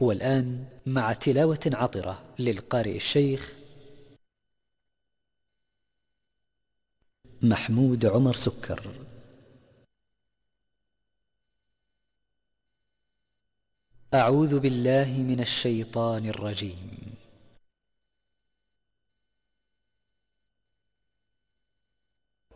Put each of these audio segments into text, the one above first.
والآن مع تلاوة عطرة للقارئ الشيخ محمود عمر سكر. أعوذ بالله من الشيطان الرجيم.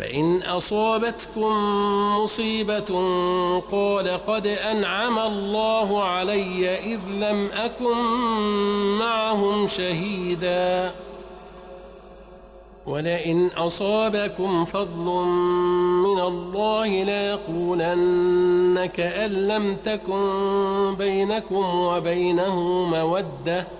فإن أصابتكم مصيبة قال قد أنعم الله علي إذ لم أكن معهم شهيدا. ولئن أصابكم فضل من الله ليقولنك أن لم تكن بينكم وبينه مودة.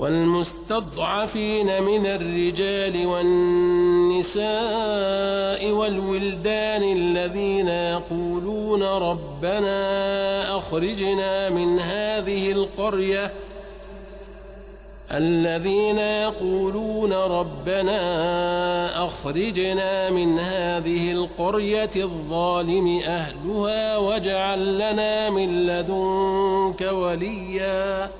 والمستضعفين من الرجال والنساء والولدان الذين يقولون ربنا أخرجنا من هذه القرية الذين يقولون ربنا أخرجنا من هذه القرية الظالم أهلها واجعل لنا من لدنك ولياً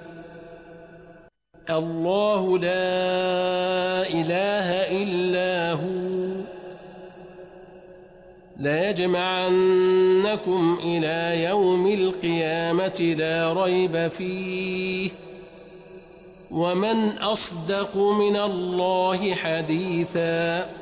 الله لا إله إلا هو لا يجمعنكم إلى يوم القيامة لا ريب فيه ومن أصدق من الله حديثاً